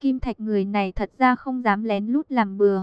Kim Thạch người này thật ra không dám lén lút làm bừa.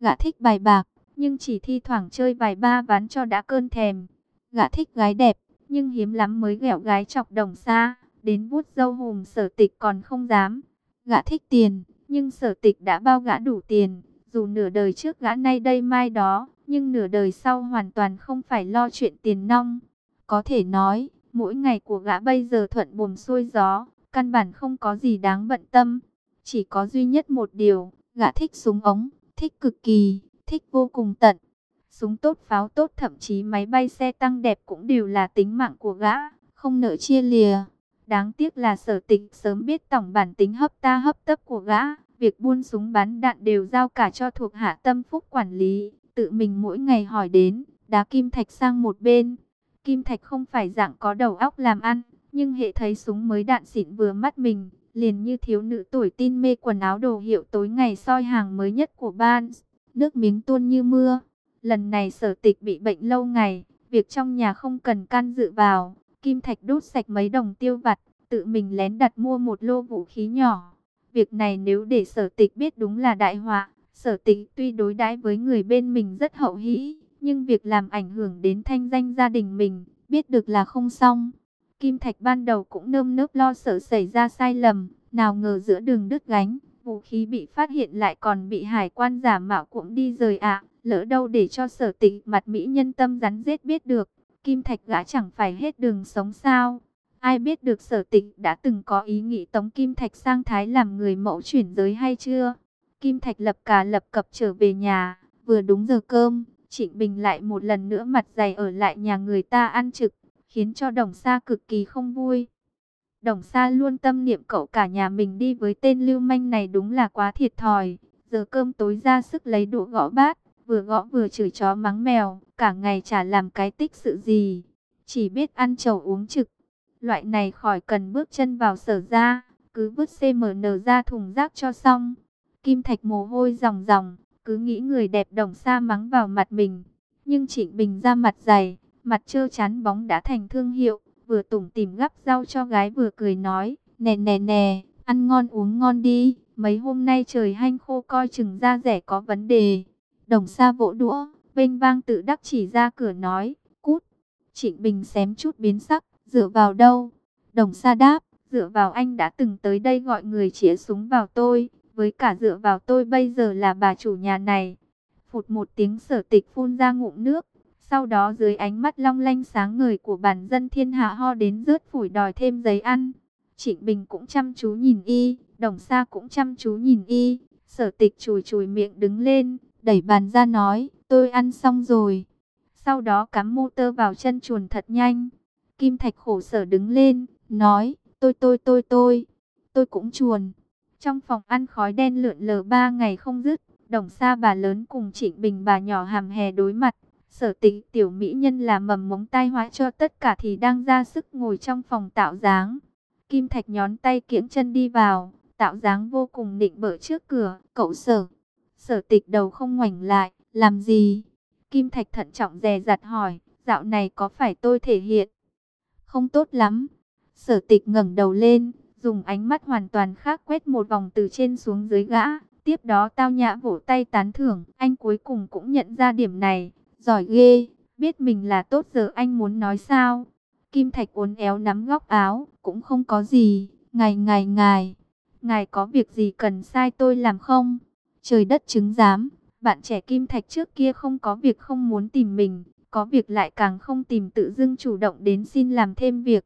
Gã thích bài bạc, nhưng chỉ thi thoảng chơi vài ba ván cho đã cơn thèm. Gã thích gái đẹp, nhưng hiếm lắm mới ghẹo gái chọc đồng xa. Đến bút dâu hùm sở tịch còn không dám. Gã thích tiền, nhưng sở tịch đã bao gã đủ tiền. Dù nửa đời trước gã nay đây mai đó, nhưng nửa đời sau hoàn toàn không phải lo chuyện tiền nong. Có thể nói, mỗi ngày của gã bây giờ thuận buồm xuôi gió, căn bản không có gì đáng bận tâm. Chỉ có duy nhất một điều, gã thích súng ống, thích cực kỳ, thích vô cùng tận. Súng tốt, pháo tốt, thậm chí máy bay xe tăng đẹp cũng đều là tính mạng của gã, không nợ chia lìa. Đáng tiếc là sở tịch sớm biết tổng bản tính hấp ta hấp tấp của gã, việc buôn súng bắn đạn đều giao cả cho thuộc hạ tâm phúc quản lý, tự mình mỗi ngày hỏi đến, đá kim thạch sang một bên. Kim thạch không phải dạng có đầu óc làm ăn, nhưng hệ thấy súng mới đạn xịn vừa mắt mình, liền như thiếu nữ tuổi tin mê quần áo đồ hiệu tối ngày soi hàng mới nhất của ban, nước miếng tuôn như mưa. Lần này sở tịch bị bệnh lâu ngày, việc trong nhà không cần can dự vào, Kim Thạch đốt sạch mấy đồng tiêu vặt, tự mình lén đặt mua một lô vũ khí nhỏ. Việc này nếu để sở tịch biết đúng là đại họa, sở tịch tuy đối đãi với người bên mình rất hậu hĩ, nhưng việc làm ảnh hưởng đến thanh danh gia đình mình, biết được là không xong. Kim Thạch ban đầu cũng nơm nớp lo sợ xảy ra sai lầm, nào ngờ giữa đường đứt gánh, vũ khí bị phát hiện lại còn bị hải quan giả mạo cũng đi rời ạ, lỡ đâu để cho sở tịch mặt Mỹ nhân tâm rắn rết biết được, Kim Thạch gã chẳng phải hết đường sống sao. Ai biết được sở tịch đã từng có ý nghĩ tống Kim Thạch sang Thái làm người mẫu chuyển giới hay chưa? Kim Thạch lập cả lập cập trở về nhà, vừa đúng giờ cơm, Trịnh Bình lại một lần nữa mặt dày ở lại nhà người ta ăn trực, khiến cho Đồng Sa cực kỳ không vui. Đồng Sa luôn tâm niệm cậu cả nhà mình đi với tên lưu manh này đúng là quá thiệt thòi. Giờ cơm tối ra sức lấy đũa gõ bát, vừa gõ vừa chửi chó mắng mèo, cả ngày chả làm cái tích sự gì, chỉ biết ăn trầu uống trực. Loại này khỏi cần bước chân vào sở ra, cứ vứt CMN ra thùng rác cho xong. Kim Thạch mồ hôi ròng ròng, cứ nghĩ người đẹp đồng xa mắng vào mặt mình. Nhưng Trịnh Bình ra mặt dày, mặt trơ chán bóng đã thành thương hiệu, vừa tủm tìm gắp rau cho gái vừa cười nói, nè nè nè, ăn ngon uống ngon đi, mấy hôm nay trời hanh khô coi chừng da rẻ có vấn đề. Đồng xa vỗ đũa, bênh vang tự đắc chỉ ra cửa nói, cút. Trịnh Bình xém chút biến sắc, dựa vào đâu? Đồng xa đáp, dựa vào anh đã từng tới đây gọi người chĩa súng vào tôi, với cả dựa vào tôi bây giờ là bà chủ nhà này. Phụt một tiếng sở tịch phun ra ngụm nước, sau đó dưới ánh mắt long lanh sáng ngời của bản dân thiên hạ ho đến rớt phủi đòi thêm giấy ăn. Trịnh Bình cũng chăm chú nhìn y, đồng xa cũng chăm chú nhìn y, sở tịch chùi chùi miệng đứng lên, đẩy bàn ra nói, tôi ăn xong rồi. Sau đó cắm motor vào chân chuồn thật nhanh. Kim Thạch khổ sở đứng lên, nói, tôi tôi tôi tôi, tôi cũng chuồn. Trong phòng ăn khói đen lượn lờ ba ngày không dứt, đồng xa bà lớn cùng Trịnh Bình bà nhỏ hàm hè đối mặt. Sở tính tiểu mỹ nhân là mầm mống tai hóa cho tất cả thì đang ra sức ngồi trong phòng tạo dáng. Kim Thạch nhón tay kiễng chân đi vào, tạo dáng vô cùng nịnh bỡ trước cửa, cậu sở. Sở tịch đầu không ngoảnh lại, làm gì? Kim Thạch thận trọng dè dặt hỏi, dạo này có phải tôi thể hiện? Không tốt lắm. Sở tịch ngẩng đầu lên, dùng ánh mắt hoàn toàn khác quét một vòng từ trên xuống dưới gã. Tiếp đó tao nhã vỗ tay tán thưởng, anh cuối cùng cũng nhận ra điểm này, giỏi ghê, biết mình là tốt giờ anh muốn nói sao. Kim Thạch uốn éo nắm góc áo, cũng không có gì, ngài ngài ngài, ngài có việc gì cần sai tôi làm không? Trời đất chứng giám, bạn trẻ Kim Thạch trước kia không có việc không muốn tìm mình, có việc lại càng không tìm tự dưng chủ động đến xin làm thêm việc.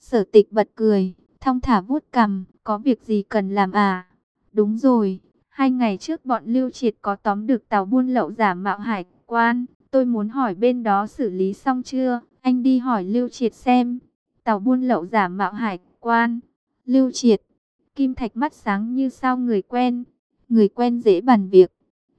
Sở tịch bật cười, thong thả vuốt cầm, có việc gì cần làm à? Đúng rồi, hai ngày trước bọn lưu triệt có tóm được tàu buôn lậu giả mạo hải quan, tôi muốn hỏi bên đó xử lý xong chưa? Anh đi hỏi lưu triệt xem, tàu buôn lậu giả mạo hải quan, lưu triệt, kim thạch mắt sáng như sao người quen, người quen dễ bàn việc,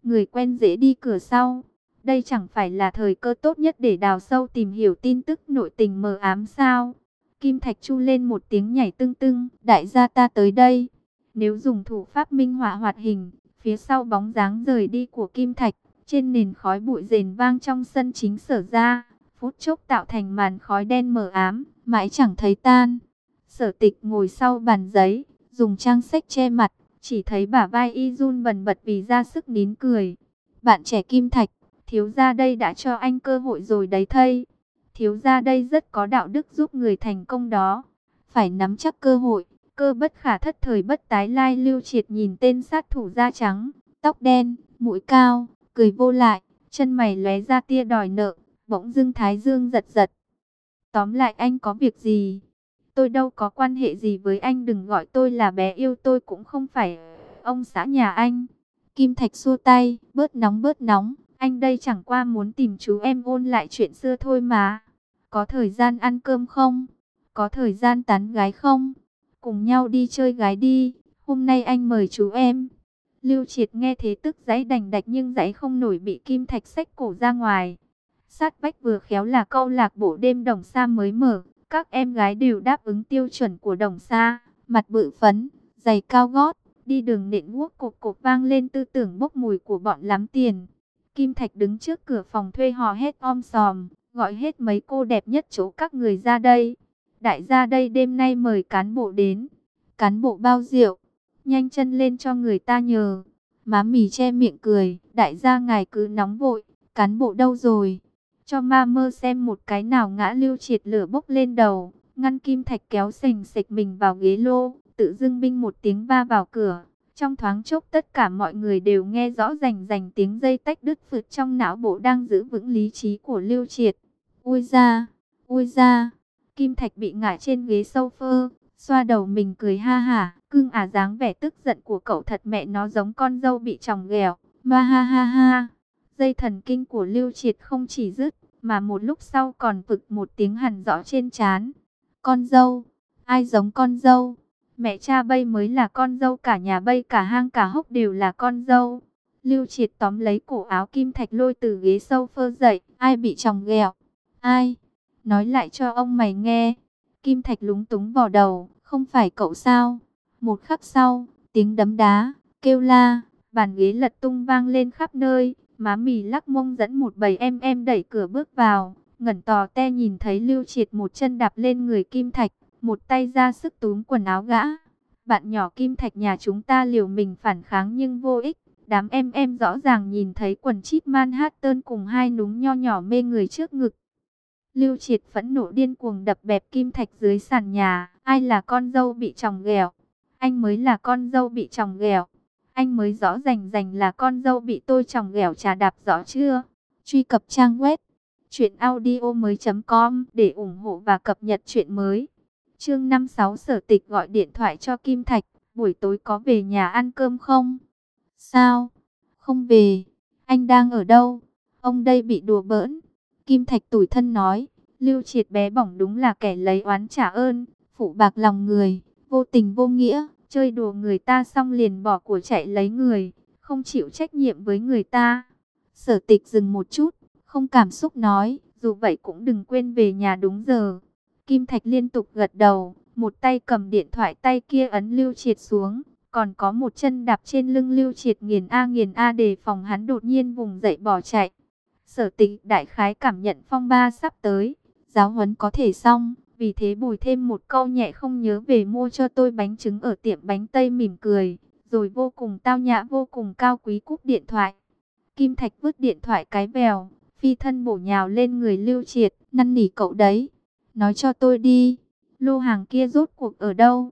người quen dễ đi cửa sau. Đây chẳng phải là thời cơ tốt nhất để đào sâu tìm hiểu tin tức nội tình mờ ám sao? Kim Thạch chu lên một tiếng nhảy tưng tưng, đại gia ta tới đây. Nếu dùng thủ pháp minh họa hoạt hình, phía sau bóng dáng rời đi của Kim Thạch, trên nền khói bụi rền vang trong sân chính sở ra, phút chốc tạo thành màn khói đen mờ ám, mãi chẳng thấy tan. Sở tịch ngồi sau bàn giấy, dùng trang sách che mặt, chỉ thấy bả vai y run bần bật vì ra sức nín cười. Bạn trẻ Kim Thạch, thiếu gia đây đã cho anh cơ hội rồi đấy thây. Thiếu gia đây rất có đạo đức giúp người thành công đó. Phải nắm chắc cơ hội, cơ bất khả thất thời bất tái lai lưu triệt nhìn tên sát thủ da trắng, tóc đen, mũi cao, cười vô lại, chân mày lóe ra tia đòi nợ, bỗng dưng thái dương giật giật. Tóm lại anh có việc gì? Tôi đâu có quan hệ gì với anh đừng gọi tôi là bé yêu tôi cũng không phải ông xã nhà anh. Kim Thạch xua tay, bớt nóng bớt nóng, anh đây chẳng qua muốn tìm chú em ôn lại chuyện xưa thôi mà. Có thời gian ăn cơm không? Có thời gian tán gái không? Cùng nhau đi chơi gái đi, hôm nay anh mời chú em. Lưu Triệt nghe thế tức giấy đành đạch nhưng giấy không nổi bị Kim Thạch sách cổ ra ngoài. Sát vách vừa khéo là câu lạc bộ đêm đồng xa mới mở, các em gái đều đáp ứng tiêu chuẩn của đồng xa, mặt bự phấn, giày cao gót, đi đường nện guốc cục cục vang lên tư tưởng bốc mùi của bọn lắm tiền. Kim Thạch đứng trước cửa phòng thuê hò hét om sòm, gọi hết mấy cô đẹp nhất chỗ các người ra đây. Đại gia đây đêm nay mời cán bộ đến. Cán bộ bao rượu, nhanh chân lên cho người ta nhờ. Má mì che miệng cười, đại gia ngài cứ nóng vội, cán bộ đâu rồi? Cho ma mơ xem một cái nào ngã lưu triệt lửa bốc lên đầu, ngăn kim thạch kéo sành sạch mình vào ghế lô, tự dưng binh một tiếng va vào cửa. Trong thoáng chốc tất cả mọi người đều nghe rõ rành rành tiếng dây tách đứt phượt trong não bộ đang giữ vững lý trí của lưu triệt. Ui ra, ui ra, kim thạch bị ngã trên ghế sofa, xoa đầu mình cười ha hả, cưng à dáng vẻ tức giận của cậu thật mẹ nó giống con dâu bị chồng ghẹo, ma ha ha ha. Dây thần kinh của Lưu Triệt không chỉ dứt, mà một lúc sau còn vực một tiếng hằn rõ trên chán. Con dâu, ai giống con dâu? Mẹ cha bây mới là con dâu cả nhà bây cả hang cả hốc đều là con dâu. Lưu Triệt tóm lấy cổ áo kim thạch lôi từ ghế sâu phơ dậy, ai bị chồng ghẹo? Ai? Nói lại cho ông mày nghe. Kim thạch lúng túng vò đầu, không phải cậu sao? Một khắc sau, tiếng đấm đá, kêu la, bàn ghế lật tung vang lên khắp nơi. Má mì lắc mông dẫn một bầy em em đẩy cửa bước vào, ngẩn tò te nhìn thấy Lưu Triệt một chân đạp lên người Kim Thạch, một tay ra sức túm quần áo gã. Bạn nhỏ Kim Thạch nhà chúng ta liều mình phản kháng nhưng vô ích. Đám em em rõ ràng nhìn thấy quần chít Manhattan cùng hai núm nho nhỏ mê người trước ngực. Lưu Triệt phẫn nộ điên cuồng đập bẹp Kim Thạch dưới sàn nhà. Ai là con dâu bị chồng ghẹo? Anh mới là con dâu bị chồng ghẹo. Anh mới rõ rành rành là con dâu bị tôi chồng ghẹo trà đạp rõ chưa? Truy cập trang web truyệnaudiomoi.com để ủng hộ và cập nhật truyện mới. Chương 56 Sở Tịch gọi điện thoại cho Kim Thạch, buổi tối có về nhà ăn cơm không? Sao? Không về. Anh đang ở đâu? Ông đây bị đùa bỡn. Kim Thạch tủi thân nói, Lưu Triệt bé bỏng đúng là kẻ lấy oán trả ơn, phụ bạc lòng người, vô tình vô nghĩa chơi đùa người ta xong liền bỏ của chạy lấy người, không chịu trách nhiệm với người ta. Sở tịch dừng một chút, không cảm xúc nói, dù vậy cũng đừng quên về nhà đúng giờ. Kim Thạch liên tục gật đầu, một tay cầm điện thoại tay kia ấn lưu triệt xuống, còn có một chân đạp trên lưng lưu triệt nghiền A nghiền A để phòng hắn đột nhiên vùng dậy bỏ chạy. Sở tịch đại khái cảm nhận phong ba sắp tới, giáo huấn có thể xong, vì thế bùi thêm một câu nhẹ không nhớ về mua cho tôi bánh trứng ở tiệm bánh Tây mỉm cười. Rồi vô cùng tao nhã vô cùng cao quý cúp điện thoại. Kim Thạch vứt điện thoại cái bèo. Phi thân bổ nhào lên người lưu triệt. Năn nỉ cậu đấy. Nói cho tôi đi. Lô hàng kia rốt cuộc ở đâu?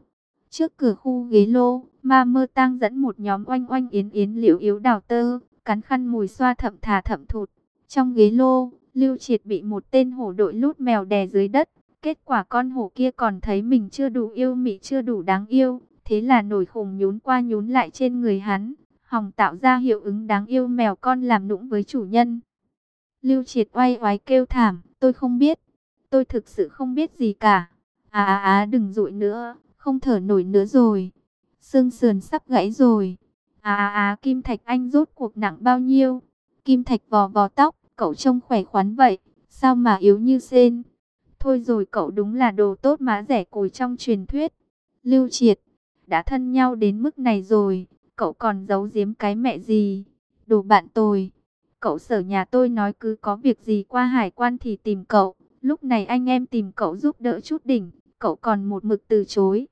Trước cửa khu ghế lô. Ma mơ tang dẫn một nhóm oanh oanh yến yến liễu yếu đào tơ. Cắn khăn mùi xoa thậm thà thậm thụt. Trong ghế lô, Lưu Triệt bị một tên hổ đội lút mèo đè dưới đất. Kết quả con hổ kia còn thấy mình chưa đủ yêu mị chưa đủ đáng yêu. Thế là nổi khùng nhún qua nhún lại trên người hắn. Hòng tạo ra hiệu ứng đáng yêu mèo con làm nũng với chủ nhân. Lưu triệt oai oái kêu thảm. Tôi không biết. Tôi thực sự không biết gì cả. À à à đừng rụi nữa. Không thở nổi nữa rồi. Xương sườn sắp gãy rồi. À à à Kim Thạch Anh rốt cuộc nặng bao nhiêu? Kim Thạch vò vò tóc. Cậu trông khỏe khoắn vậy. Sao mà yếu như sen? Thôi rồi cậu đúng là đồ tốt má rẻ cùi trong truyền thuyết. Lưu triệt, đã thân nhau đến mức này rồi, cậu còn giấu giếm cái mẹ gì? Đồ bạn tôi. Cậu sở nhà tôi nói cứ có việc gì qua hải quan thì tìm cậu. Lúc này anh em tìm cậu giúp đỡ chút đỉnh, cậu còn một mực từ chối.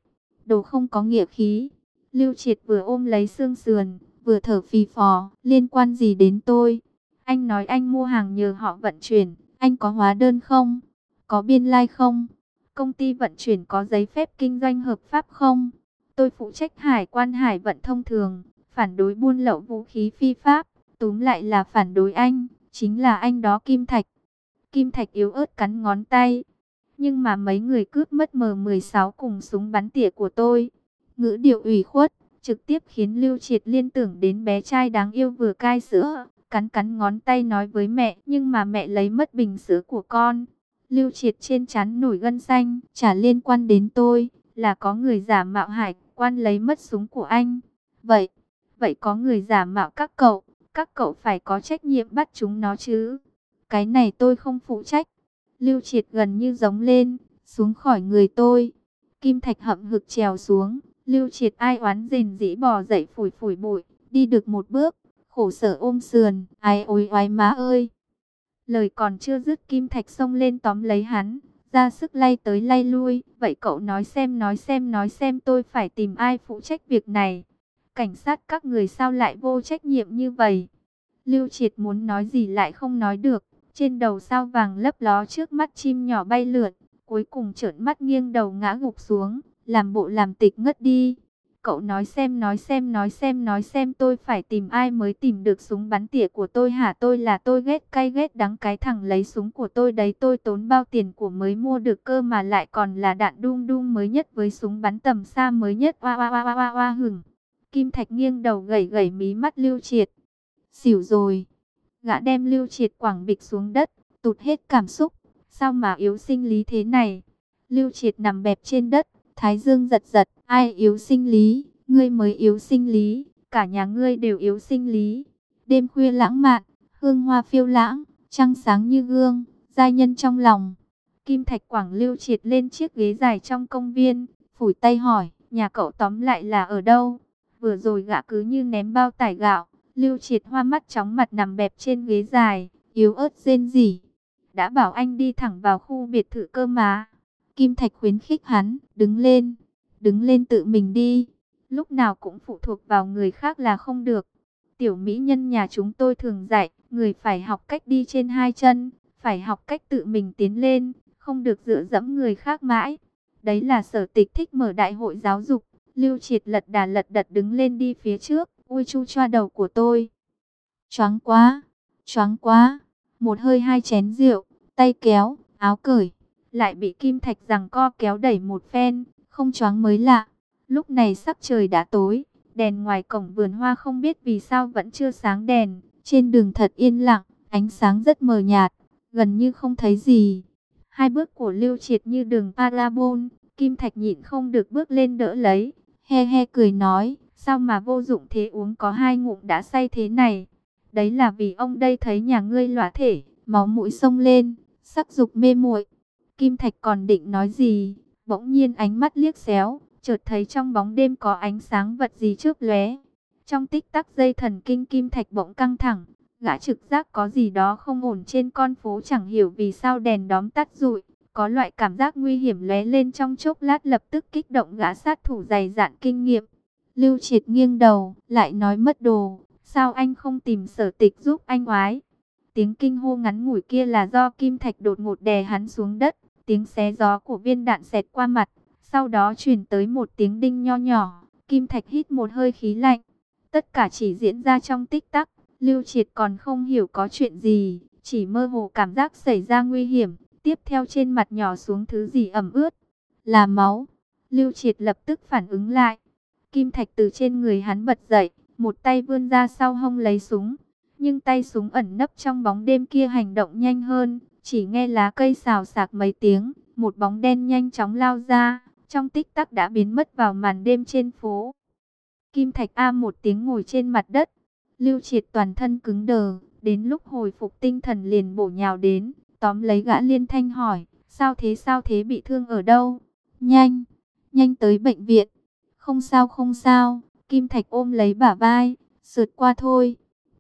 Đồ không có nghĩa khí. Lưu Triệt vừa ôm lấy xương sườn, vừa thở phì phò, liên quan gì đến tôi? Anh nói anh mua hàng nhờ họ vận chuyển, anh có hóa đơn không? Có biên lai like không? Công ty vận chuyển có giấy phép kinh doanh hợp pháp không? Tôi phụ trách hải quan hải vận thông thường, phản đối buôn lậu vũ khí phi pháp, túm lại là phản đối anh, chính là anh đó Kim Thạch. Kim Thạch yếu ớt cắn ngón tay, nhưng mà mấy người cướp mất M16 cùng súng bắn tỉa của tôi. Ngữ điệu ủy khuất, trực tiếp khiến Lưu Triệt liên tưởng đến bé trai đáng yêu vừa cai sữa, cắn cắn ngón tay nói với mẹ, nhưng mà mẹ lấy mất bình sữa của con. Lưu Triệt trên chán nổi gân xanh, chả liên quan đến tôi, là có người giả mạo hải quan lấy mất súng của anh. Vậy, vậy có người giả mạo các cậu, các cậu phải có trách nhiệm bắt chúng nó chứ. Cái này tôi không phụ trách. Lưu Triệt gần như giống lên, xuống khỏi người tôi. Kim Thạch hậm hực trèo xuống, Lưu Triệt ai oán rền dĩ bò dậy phủi phủi bụi, đi được một bước, khổ sở ôm sườn, ai ôi oái má ơi. Lời còn chưa dứt Kim Thạch xông lên tóm lấy hắn, ra sức lay tới lay lui. Vậy cậu nói xem nói xem nói xem tôi phải tìm ai phụ trách việc này. Cảnh sát các người sao lại vô trách nhiệm như vậy? Lưu Triệt muốn nói gì lại không nói được. Trên đầu sao vàng lấp ló trước mắt chim nhỏ bay lượn. Cuối cùng trợn mắt nghiêng đầu ngã gục xuống. Làm bộ làm tịch ngất đi. Cậu nói xem nói xem nói xem nói xem tôi phải tìm ai mới tìm được súng bắn tỉa của tôi hả tôi là tôi ghét cay ghét đắng cái thằng lấy súng của tôi đấy tôi tốn bao tiền của mới mua được cơ mà lại còn là đạn đung đung mới nhất với súng bắn tầm xa mới nhất oa oa oa oa oa hừng. Kim Thạch nghiêng đầu gẩy gẩy mí mắt lưu triệt. Xỉu rồi. Gã đem lưu triệt quảng bịch xuống đất, tụt hết cảm xúc. Sao mà yếu sinh lý thế này? Lưu triệt nằm bẹp trên đất, Thái Dương giật giật, ai yếu sinh lý, ngươi mới yếu sinh lý, cả nhà ngươi đều yếu sinh lý. Đêm khuya lãng mạn, hương hoa phiêu lãng, trăng sáng như gương, giai nhân trong lòng. Kim Thạch Quảng lưu triệt lên chiếc ghế dài trong công viên, phủi tay hỏi, nhà cậu tóm lại là ở đâu? Vừa rồi gã cứ như ném bao tải gạo, lưu triệt hoa mắt chóng mặt nằm bẹp trên ghế dài, yếu ớt rên rỉ. Đã bảo anh đi thẳng vào khu biệt thự cơ mà. Kim Thạch khuyến khích hắn, đứng lên, đứng lên tự mình đi. Lúc nào cũng phụ thuộc vào người khác là không được. Tiểu mỹ nhân nhà chúng tôi thường dạy, người phải học cách đi trên hai chân, phải học cách tự mình tiến lên, không được dựa dẫm người khác mãi. Đấy là sở tịch thích mở đại hội giáo dục. Lưu triệt lật đà lật đật đứng lên đi phía trước, ui chu choa đầu của tôi. Choáng quá, choáng quá, một hơi hai chén rượu, tay kéo, áo cởi, lại bị kim thạch rằng co kéo đẩy một phen, không choáng mới lạ. Lúc này sắc trời đã tối, đèn ngoài cổng vườn hoa không biết vì sao vẫn chưa sáng đèn, trên đường thật yên lặng, ánh sáng rất mờ nhạt, gần như không thấy gì. Hai bước của Lưu Triệt như đường parabol, Kim Thạch nhịn không được bước lên đỡ lấy, he he cười nói, sao mà vô dụng thế uống có hai ngụm đã say thế này. Đấy là vì ông đây thấy nhà ngươi lỏa thể, máu mũi sông lên, sắc dục mê muội Kim Thạch còn định nói gì, bỗng nhiên ánh mắt liếc xéo, chợt thấy trong bóng đêm có ánh sáng vật gì chớp lóe. Trong tích tắc dây thần kinh Kim Thạch bỗng căng thẳng, gã trực giác có gì đó không ổn trên con phố chẳng hiểu vì sao đèn đóm tắt rụi. Có loại cảm giác nguy hiểm lóe lên trong chốc lát lập tức kích động gã sát thủ dày dạn kinh nghiệm. Lưu triệt nghiêng đầu, lại nói mất đồ, sao anh không tìm sở tịch giúp anh oái. Tiếng kinh hô ngắn ngủi kia là do Kim Thạch đột ngột đè hắn xuống đất. Tiếng xé gió của viên đạn xẹt qua mặt, sau đó truyền tới một tiếng đinh nho nhỏ. Kim Thạch hít một hơi khí lạnh. Tất cả chỉ diễn ra trong tích tắc. Lưu Triệt còn không hiểu có chuyện gì, chỉ mơ hồ cảm giác xảy ra nguy hiểm. Tiếp theo trên mặt nhỏ xuống thứ gì ẩm ướt, là máu. Lưu Triệt lập tức phản ứng lại. Kim Thạch từ trên người hắn bật dậy, một tay vươn ra sau hông lấy súng. Nhưng tay súng ẩn nấp trong bóng đêm kia hành động nhanh hơn, chỉ nghe lá cây xào xạc mấy tiếng, một bóng đen nhanh chóng lao ra, trong tích tắc đã biến mất vào màn đêm trên phố. Kim Thạch A một tiếng ngồi trên mặt đất, lưu triệt toàn thân cứng đờ, đến lúc hồi phục tinh thần liền bổ nhào đến, tóm lấy gã liên thanh hỏi, sao thế sao thế bị thương ở đâu? Nhanh, nhanh tới bệnh viện. Không sao không sao, Kim Thạch ôm lấy bả vai, sượt qua thôi.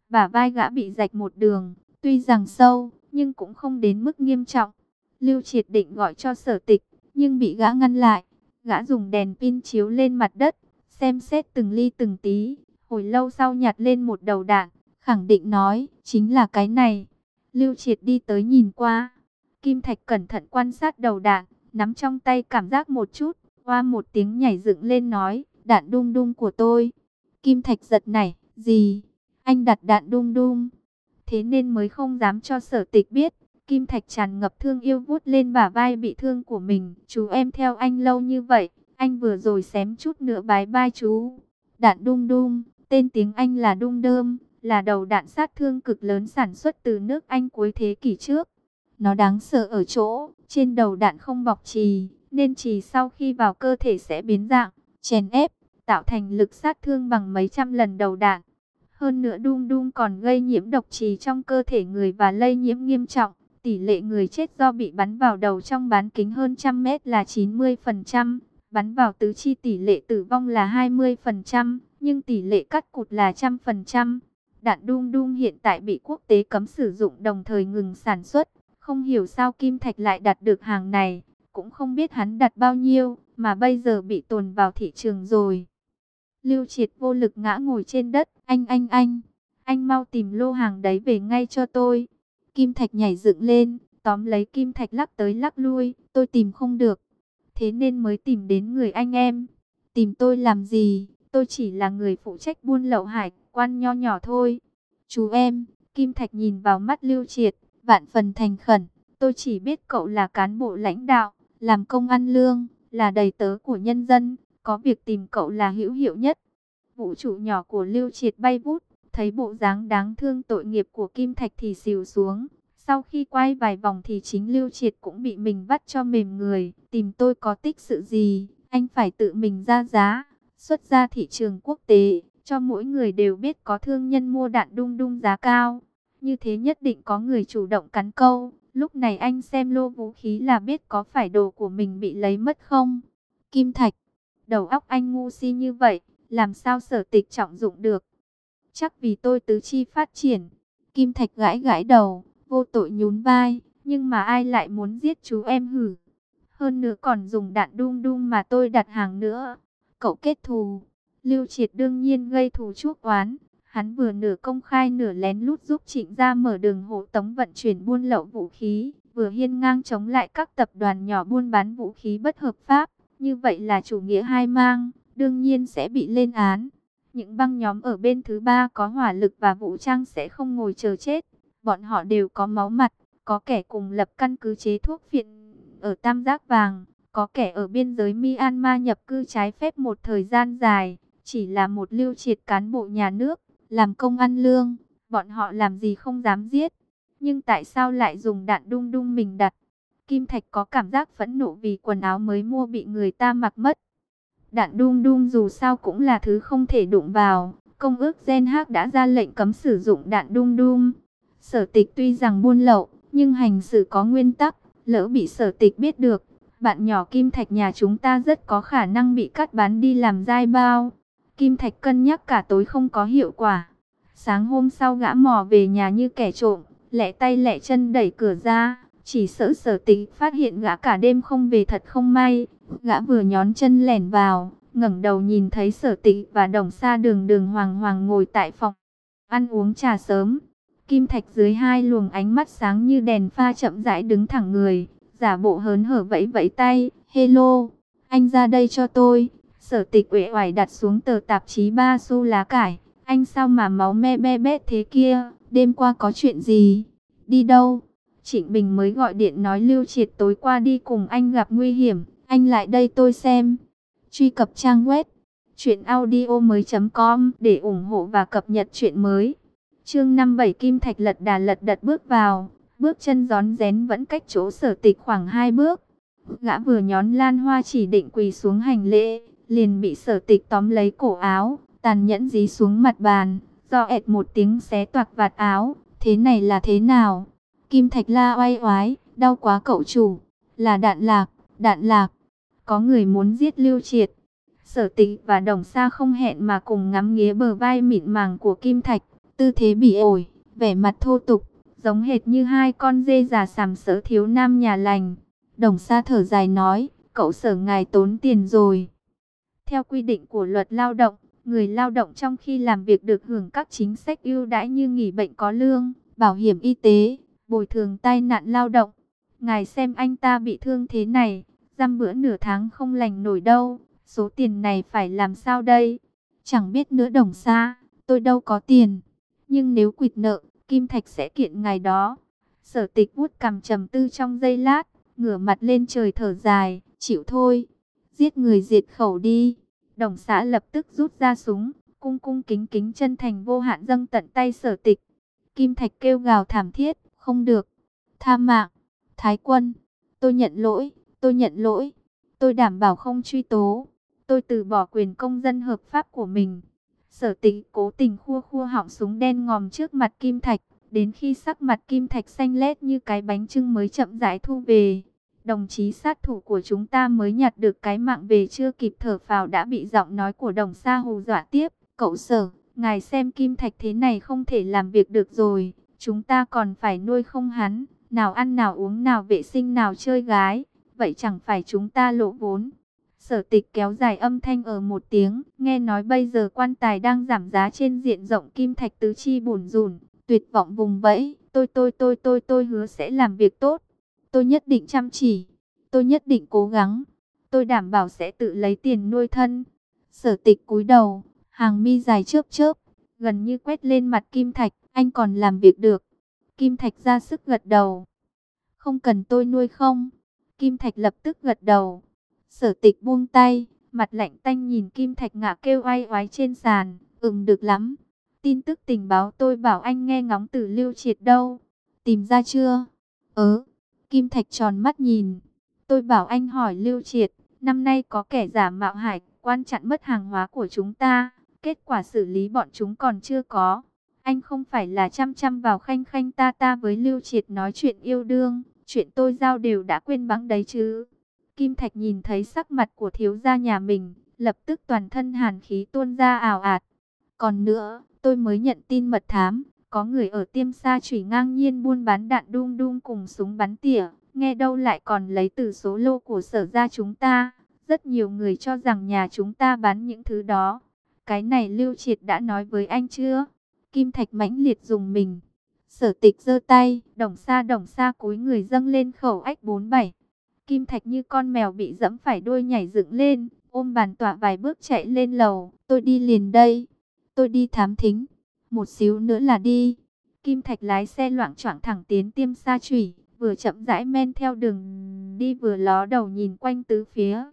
Bả vai gã bị rạch một đường, tuy rằng sâu, nhưng cũng không đến mức nghiêm trọng. Lưu Triệt định gọi cho sở tịch, nhưng bị gã ngăn lại. Gã dùng đèn pin chiếu lên mặt đất, xem xét từng ly từng tí, hồi lâu sau nhặt lên một đầu đạn, khẳng định nói, chính là cái này. Lưu Triệt đi tới nhìn qua, Kim Thạch cẩn thận quan sát đầu đạn, nắm trong tay cảm giác một chút, qua một tiếng nhảy dựng lên nói, đạn đung đung của tôi. Kim Thạch giật nảy, gì? Anh đặt đạn đung đung. Thế nên mới không dám cho sở tịch biết. Kim Thạch tràn ngập thương yêu vuốt lên bả vai bị thương của mình. Chú em theo anh lâu như vậy, anh vừa rồi xém chút nữa bái bai chú. Đạn đung đung, tên tiếng Anh là đung đơm, là đầu đạn sát thương cực lớn sản xuất từ nước Anh cuối thế kỷ trước. Nó đáng sợ ở chỗ, trên đầu đạn không bọc trì, nên trì sau khi vào cơ thể sẽ biến dạng, chèn ép, tạo thành lực sát thương bằng mấy trăm lần đầu đạn. Hơn nữa đung đung còn gây nhiễm độc trì trong cơ thể người và lây nhiễm nghiêm trọng. Tỷ lệ người chết do bị bắn vào đầu trong bán kính hơn trăm mét là 90%, bắn vào tứ chi tỷ lệ tử vong là 20%, nhưng tỷ lệ cắt cụt là trăm phần trăm. Đạn đung đung hiện tại bị quốc tế cấm sử dụng đồng thời ngừng sản xuất. Không hiểu sao Kim Thạch lại đặt được hàng này, cũng không biết hắn đặt bao nhiêu, mà bây giờ bị tồn vào thị trường rồi. Lưu Triệt vô lực ngã ngồi trên đất, anh anh anh, anh mau tìm lô hàng đấy về ngay cho tôi. Kim Thạch nhảy dựng lên, tóm lấy Kim Thạch lắc tới lắc lui, tôi tìm không được. Thế nên mới tìm đến người anh em. Tìm tôi làm gì, tôi chỉ là người phụ trách buôn lậu hải quan nho nhỏ thôi. Chú em, Kim Thạch nhìn vào mắt Lưu Triệt, vạn phần thành khẩn. Tôi chỉ biết cậu là cán bộ lãnh đạo, làm công ăn lương, là đầy tớ của nhân dân, có việc tìm cậu là hữu hiệu nhất. Vũ trụ nhỏ của Lưu Triệt bay vút, thấy bộ dáng đáng thương tội nghiệp của Kim Thạch thì xìu xuống. Sau khi quay vài vòng thì chính Lưu Triệt cũng bị mình bắt cho mềm người. Tìm tôi có tích sự gì, anh phải tự mình ra giá, xuất ra thị trường quốc tế, cho mỗi người đều biết có thương nhân mua đạn đung đung giá cao. Như thế nhất định có người chủ động cắn câu. Lúc này anh xem lô vũ khí là biết có phải đồ của mình bị lấy mất không? Kim Thạch, đầu óc anh ngu si như vậy, làm sao sở tịch trọng dụng được? Chắc vì tôi tứ chi phát triển. Kim Thạch gãi gãi đầu, vô tội nhún vai, nhưng mà ai lại muốn giết chú em hử? Hơn nữa còn dùng đạn đung đung mà tôi đặt hàng nữa. Cậu kết thù. Lưu Triệt đương nhiên gây thù chuốc oán. Hắn vừa nửa công khai nửa lén lút giúp trịnh ra mở đường hộ tống vận chuyển buôn lậu vũ khí, vừa hiên ngang chống lại các tập đoàn nhỏ buôn bán vũ khí bất hợp pháp. Như vậy là chủ nghĩa hai mang, đương nhiên sẽ bị lên án. Những băng nhóm ở bên thứ ba có hỏa lực và vũ trang sẽ không ngồi chờ chết. Bọn họ đều có máu mặt, có kẻ cùng lập căn cứ chế thuốc phiện ở Tam Giác Vàng, có kẻ ở biên giới Myanmar nhập cư trái phép một thời gian dài, chỉ là một lưu triệt cán bộ nhà nước, làm công ăn lương, bọn họ làm gì không dám giết. Nhưng tại sao lại dùng đạn đung đung mình đặt? Kim Thạch có cảm giác phẫn nộ vì quần áo mới mua bị người ta mặc mất. Đạn đung đung dù sao cũng là thứ không thể đụng vào. Công ước Gen Haag đã ra lệnh cấm sử dụng đạn đung đung. Sở tịch tuy rằng buôn lậu, nhưng hành xử có nguyên tắc. Lỡ bị sở tịch biết được, bạn nhỏ Kim Thạch nhà chúng ta rất có khả năng bị cắt bán đi làm dai bao. Kim Thạch cân nhắc cả tối không có hiệu quả. Sáng hôm sau gã mò về nhà như kẻ trộm, lẹ tay lẹ chân đẩy cửa ra. Chỉ sợ sở tịch phát hiện gã cả đêm không về thật không may. Gã vừa nhón chân lẻn vào, ngẩng đầu nhìn thấy sở tịch và đồng xa đường đường hoàng hoàng ngồi tại phòng. Ăn uống trà sớm. Kim Thạch dưới hai luồng ánh mắt sáng như đèn pha chậm rãi đứng thẳng người. Giả bộ hớn hở vẫy vẫy tay. Hello, anh ra đây cho tôi. Sở tịch uể oải đặt xuống tờ tạp chí ba xu lá cải. Anh sao mà máu me be bét thế kia? Đêm qua có chuyện gì? Đi đâu? Trịnh Bình mới gọi điện nói Lưu Triệt tối qua đi cùng anh gặp nguy hiểm. Anh lại đây tôi xem. Truy cập trang web truyệnaudiomoi.com để ủng hộ và cập nhật truyện mới. Chương 57 Kim Thạch lật đà lật đật bước vào, bước chân gión rén vẫn cách chỗ Sở Tịch khoảng hai bước. Gã vừa nhón lan hoa chỉ định quỳ xuống hành lễ, liền bị Sở Tịch tóm lấy cổ áo, tàn nhẫn dí xuống mặt bàn, do ẹt một tiếng xé toạc vạt áo, thế này là thế nào? Kim Thạch la oai oái, đau quá cậu chủ, là đạn lạc, đạn lạc. Có người muốn giết Lưu Triệt. Sở tịch và đồng xa không hẹn mà cùng ngắm nghía bờ vai mịn màng của Kim Thạch, tư thế bị ổi, vẻ mặt thô tục, giống hệt như hai con dê già sàm sỡ thiếu nam nhà lành. Đồng xa thở dài nói, cậu sở ngài tốn tiền rồi. theo quy định của luật lao động, người lao động trong khi làm việc được hưởng các chính sách ưu đãi như nghỉ bệnh có lương, bảo hiểm y tế, bồi thường tai nạn lao động. Ngài xem anh ta bị thương thế này, dăm bữa nửa tháng không lành nổi đâu, số tiền này phải làm sao đây? Chẳng biết nữa đồng xa, tôi đâu có tiền, nhưng nếu quỵt nợ, Kim Thạch sẽ kiện ngài đó. Sở tịch vuốt cầm trầm tư trong giây lát, ngửa mặt lên trời thở dài, chịu thôi, giết người diệt khẩu đi. Đồng xã lập tức rút ra súng, cung cung kính kính chân thành vô hạn dâng tận tay sở tịch. Kim Thạch kêu gào thảm thiết, không được, tha mạng, thái quân, tôi nhận lỗi, tôi nhận lỗi, tôi đảm bảo không truy tố, tôi từ bỏ quyền công dân hợp pháp của mình. Sở tịch cố tình khua khua họng súng đen ngòm trước mặt Kim Thạch, đến khi sắc mặt Kim Thạch xanh lét như cái bánh trưng mới chậm rãi thu về. Đồng chí sát thủ của chúng ta mới nhặt được cái mạng về chưa kịp thở phào đã bị giọng nói của đồng sa hù dọa tiếp. Cậu sở, ngài xem Kim Thạch thế này không thể làm việc được rồi, chúng ta còn phải nuôi không hắn, nào ăn nào uống nào vệ sinh nào chơi gái, vậy chẳng phải chúng ta lộ vốn. Sở tịch kéo dài âm thanh ở một tiếng, nghe nói bây giờ quan tài đang giảm giá trên diện rộng kim thạch tứ chi bùn rùn, tuyệt vọng vùng vẫy, tôi tôi tôi tôi tôi hứa sẽ làm việc tốt, tôi nhất định chăm chỉ, tôi nhất định cố gắng, tôi đảm bảo sẽ tự lấy tiền nuôi thân. Sở tịch cúi đầu, hàng mi dài chớp chớp, gần như quét lên mặt kim thạch, anh còn làm việc được. Kim thạch ra sức gật đầu. Không cần tôi nuôi không? Kim thạch lập tức gật đầu. Sở tịch buông tay, mặt lạnh tanh nhìn Kim Thạch ngả kêu oai oái trên sàn. Ừm được lắm. Tin tức tình báo tôi bảo anh nghe ngóng từ lưu triệt đâu. Tìm ra chưa? Ớ. Kim Thạch tròn mắt nhìn. Tôi bảo anh hỏi lưu triệt. Năm nay có kẻ giả mạo hải quan chặn mất hàng hóa của chúng ta. Kết quả xử lý bọn chúng còn chưa có. Anh không phải là chăm chăm vào khanh khanh ta ta với lưu triệt nói chuyện yêu đương. Chuyện tôi giao đều đã quên bắn đấy chứ. Kim Thạch nhìn thấy sắc mặt của thiếu gia nhà mình, lập tức toàn thân hàn khí tuôn ra ảo ạt. Còn nữa, tôi mới nhận tin mật thám, có người ở tiêm xa chủy ngang nhiên buôn bán đạn đung đung cùng súng bắn tỉa, nghe đâu lại còn lấy từ số lô của sở gia chúng ta. Rất nhiều người cho rằng nhà chúng ta bán những thứ đó. Cái này Lưu Triệt đã nói với anh chưa? Kim Thạch mãnh liệt dùng mình. Sở tịch giơ tay, đồng xa đồng xa cúi người dâng lên khẩu ách 47. Kim Thạch như con mèo bị dẫm phải đôi nhảy dựng lên, ôm bàn tọa vài bước chạy lên lầu. Tôi đi liền đây, tôi đi thám thính, một xíu nữa là đi. Kim Thạch lái xe loạn choạng thẳng tiến tiêm sa chủy, vừa chậm rãi men theo đường đi vừa ló đầu nhìn quanh tứ phía.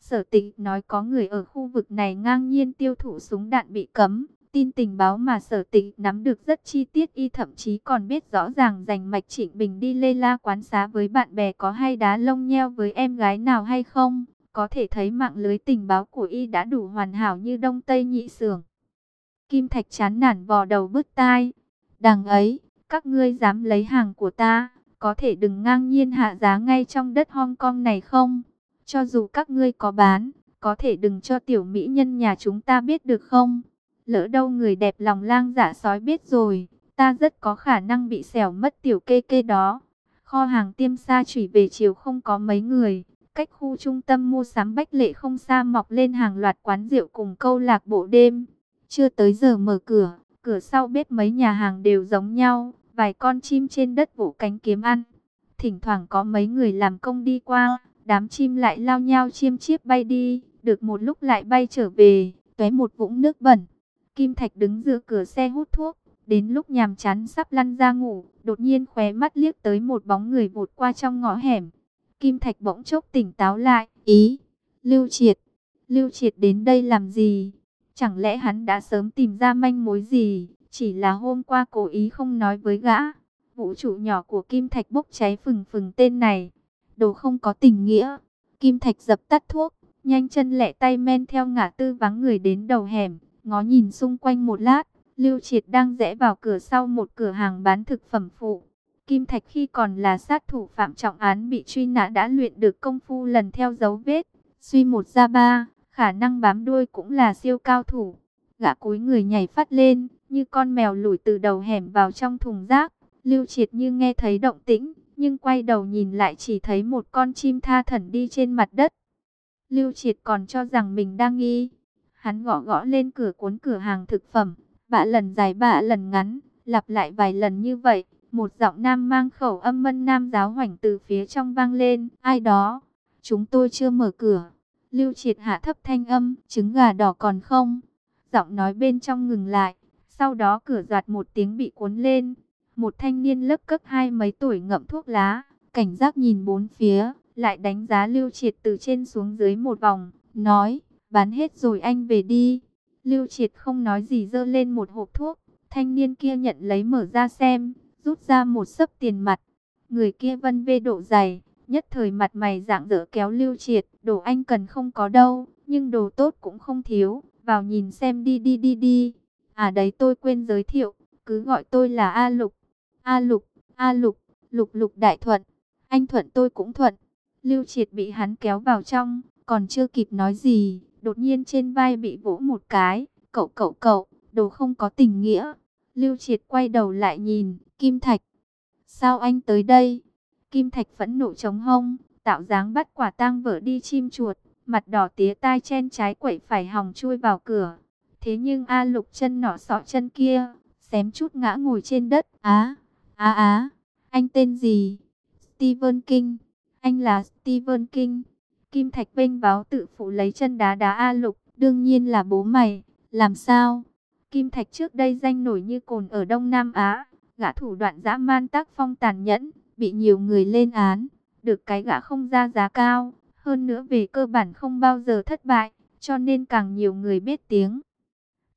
Sở tịch nói có người ở khu vực này ngang nhiên tiêu thụ súng đạn bị cấm, Tin tình báo mà sở tịch nắm được rất chi tiết y thậm chí còn biết rõ ràng dành mạch Trịnh Bình đi lê la quán xá với bạn bè có hay đá lông nheo với em gái nào hay không. Có thể thấy mạng lưới tình báo của y đã đủ hoàn hảo như đông tây nhị sưởng. Kim Thạch chán nản vò đầu bứt tai. Đằng ấy, các ngươi dám lấy hàng của ta, có thể đừng ngang nhiên hạ giá ngay trong đất Hong Kong này không? Cho dù các ngươi có bán, có thể đừng cho tiểu mỹ nhân nhà chúng ta biết được không? Lỡ đâu người đẹp lòng lang dạ sói biết rồi, ta rất có khả năng bị xẻo mất tiểu kê kê đó. Kho hàng tiêm xa chủy về chiều không có mấy người, cách khu trung tâm mua sắm Bách Lệ không xa mọc lên hàng loạt quán rượu cùng câu lạc bộ đêm. Chưa tới giờ mở cửa, cửa sau bếp mấy nhà hàng đều giống nhau, vài con chim trên đất vỗ cánh kiếm ăn. Thỉnh thoảng có mấy người làm công đi qua, đám chim lại lao nhau chiêm chiếp bay đi, được một lúc lại bay trở về, tóe một vũng nước bẩn. Kim Thạch đứng giữa cửa xe hút thuốc, đến lúc nhàm chán sắp lăn ra ngủ, đột nhiên khóe mắt liếc tới một bóng người vụt qua trong ngõ hẻm. Kim Thạch bỗng chốc tỉnh táo lại, ý, Lưu Triệt, Lưu Triệt đến đây làm gì? Chẳng lẽ hắn đã sớm tìm ra manh mối gì, chỉ là hôm qua cố ý không nói với gã. Vũ trụ nhỏ của Kim Thạch bốc cháy phừng phừng tên này, đồ không có tình nghĩa. Kim Thạch dập tắt thuốc, nhanh chân lẹ tay men theo ngã tư vắng người đến đầu hẻm, Ngó nhìn xung quanh một lát, Lưu Triệt đang rẽ vào cửa sau một cửa hàng bán thực phẩm phụ. Kim Thạch khi còn là sát thủ phạm trọng án bị truy nã đã luyện được công phu lần theo dấu vết. Suy một ra ba, khả năng bám đuôi cũng là siêu cao thủ. Gã cúi người nhảy phát lên, như con mèo lủi từ đầu hẻm vào trong thùng rác. Lưu Triệt như nghe thấy động tĩnh, nhưng quay đầu nhìn lại chỉ thấy một con chim tha thần đi trên mặt đất. Lưu Triệt còn cho rằng mình đang nghi. Hắn gõ gõ lên cửa cuốn cửa hàng thực phẩm, bạ lần dài bạ lần ngắn, lặp lại vài lần như vậy. Một giọng nam mang khẩu âm mân nam giáo hoảnh từ phía trong vang lên. Ai đó? Chúng tôi chưa mở cửa. Lưu Triệt hạ thấp thanh âm, trứng gà đỏ còn không? Giọng nói bên trong ngừng lại. Sau đó cửa giạt một tiếng bị cuốn lên. Một thanh niên lớp cấp hai mấy tuổi ngậm thuốc lá, cảnh giác nhìn bốn phía, lại đánh giá Lưu Triệt từ trên xuống dưới một vòng, nói, bán hết rồi anh về đi. Lưu Triệt không nói gì dơ lên một hộp thuốc, thanh niên kia nhận lấy mở ra xem, rút ra một sấp tiền mặt. Người kia vân vê độ dày, nhất thời mặt mày dạng dỡ kéo Lưu Triệt, đồ anh cần không có đâu, nhưng đồ tốt cũng không thiếu, vào nhìn xem đi đi đi đi. À đấy tôi quên giới thiệu, cứ gọi tôi là A Lục. A Lục, A Lục, Lục Lục Đại Thuận. Anh Thuận tôi cũng Thuận. Lưu Triệt bị hắn kéo vào trong, còn chưa kịp nói gì, đột nhiên trên vai bị vỗ một cái. Cậu cậu cậu, đồ không có tình nghĩa. Lưu Triệt quay đầu lại nhìn, Kim Thạch. Sao anh tới đây? Kim Thạch phẫn nộ chống hông, tạo dáng bắt quả tang vợ đi chim chuột, mặt đỏ tía tai chen trái quậy phải hòng chui vào cửa. Thế nhưng A Lục chân nọ sọ chân kia, xém chút ngã ngồi trên đất. Á, á á, anh tên gì? Stephen King. Anh là Stephen King. Kim Thạch bênh báo tự phụ lấy chân đá đá A Lục. Đương nhiên là bố mày. Làm sao? Kim Thạch trước đây danh nổi như cồn ở Đông Nam Á. Gã thủ đoạn dã man tác phong tàn nhẫn. Bị nhiều người lên án. Được cái gã không ra giá cao. Hơn nữa về cơ bản không bao giờ thất bại. Cho nên càng nhiều người biết tiếng.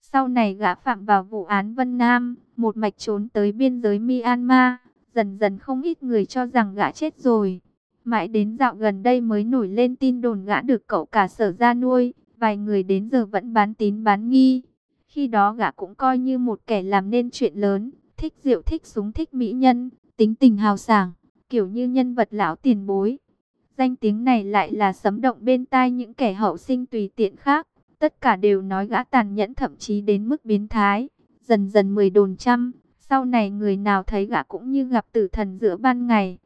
Sau này gã phạm vào vụ án Vân Nam, một mạch trốn tới biên giới Myanmar, dần dần không ít người cho rằng gã chết rồi. Mãi đến dạo gần đây mới nổi lên tin đồn gã được cậu cả sở ra nuôi, vài người đến giờ vẫn bán tín bán nghi. Khi đó gã cũng coi như một kẻ làm nên chuyện lớn, thích rượu thích súng thích mỹ nhân, tính tình hào sảng, kiểu như nhân vật lão tiền bối. Danh tiếng này lại là sấm động bên tai những kẻ hậu sinh tùy tiện khác. Tất cả đều nói gã tàn nhẫn thậm chí đến mức biến thái. Dần dần mười đồn trăm, sau này người nào thấy gã cũng như gặp tử thần giữa ban ngày.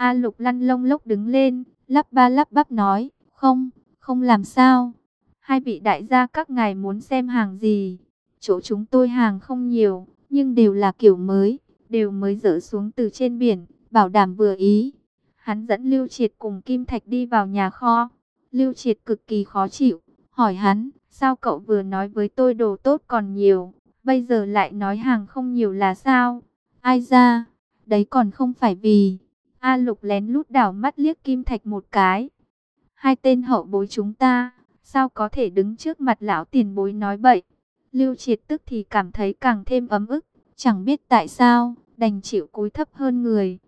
A lục lăn lông lốc đứng lên, lắp ba lắp bắp nói, không, không làm sao. Hai vị đại gia các ngài muốn xem hàng gì? Chỗ chúng tôi hàng không nhiều, nhưng đều là kiểu mới, đều mới dỡ xuống từ trên biển, bảo đảm vừa ý. Hắn dẫn Lưu Triệt cùng Kim Thạch đi vào nhà kho. Lưu Triệt cực kỳ khó chịu, hỏi hắn, sao cậu vừa nói với tôi đồ tốt còn nhiều, bây giờ lại nói hàng không nhiều là sao? Ai ra, đấy còn không phải vì... A lục lén lút đảo mắt liếc Kim Thạch một cái. Hai tên hậu bối chúng ta, sao có thể đứng trước mặt lão tiền bối nói bậy. Lưu triệt tức thì cảm thấy càng thêm ấm ức, chẳng biết tại sao, đành chịu cúi thấp hơn người.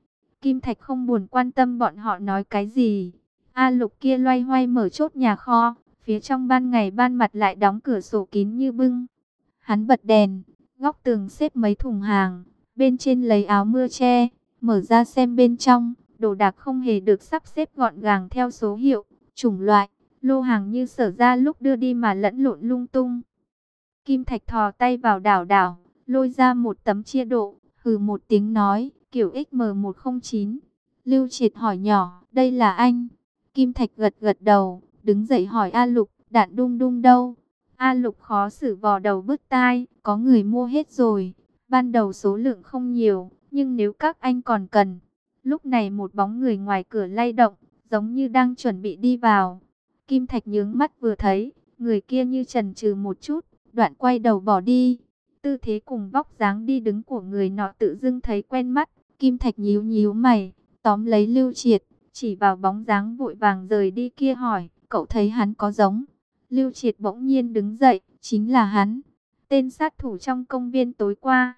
Kim Thạch không buồn quan tâm bọn họ nói cái gì. A lục kia loay hoay mở chốt nhà kho, phía trong ban ngày ban mặt lại đóng cửa sổ kín như bưng. Hắn bật đèn, góc tường xếp mấy thùng hàng, bên trên lấy áo mưa che, mở ra xem bên trong, đồ đạc không hề được sắp xếp gọn gàng theo số hiệu, chủng loại, lô hàng như sở ra lúc đưa đi mà lẫn lộn lung tung. Kim Thạch thò tay vào đảo đảo, lôi ra một tấm chia độ, hừ một tiếng nói, kiểu XM109. Lưu Triệt hỏi nhỏ, đây là anh. Kim Thạch gật gật đầu, đứng dậy hỏi A Lục, đạn đung đung đâu? A Lục khó xử vò đầu bứt tai, có người mua hết rồi. Ban đầu số lượng không nhiều, nhưng nếu các anh còn cần. Lúc này một bóng người ngoài cửa lay động, giống như đang chuẩn bị đi vào. Kim Thạch nhướng mắt vừa thấy, người kia như trần trừ một chút, đoạn quay đầu bỏ đi. Tư thế cùng vóc dáng đi đứng của người nọ tự dưng thấy quen mắt. Kim Thạch nhíu nhíu mày, tóm lấy Lưu Triệt, chỉ vào bóng dáng vội vàng rời đi kia hỏi, cậu thấy hắn có giống. Lưu Triệt bỗng nhiên đứng dậy, chính là hắn. Tên sát thủ trong công viên tối qua.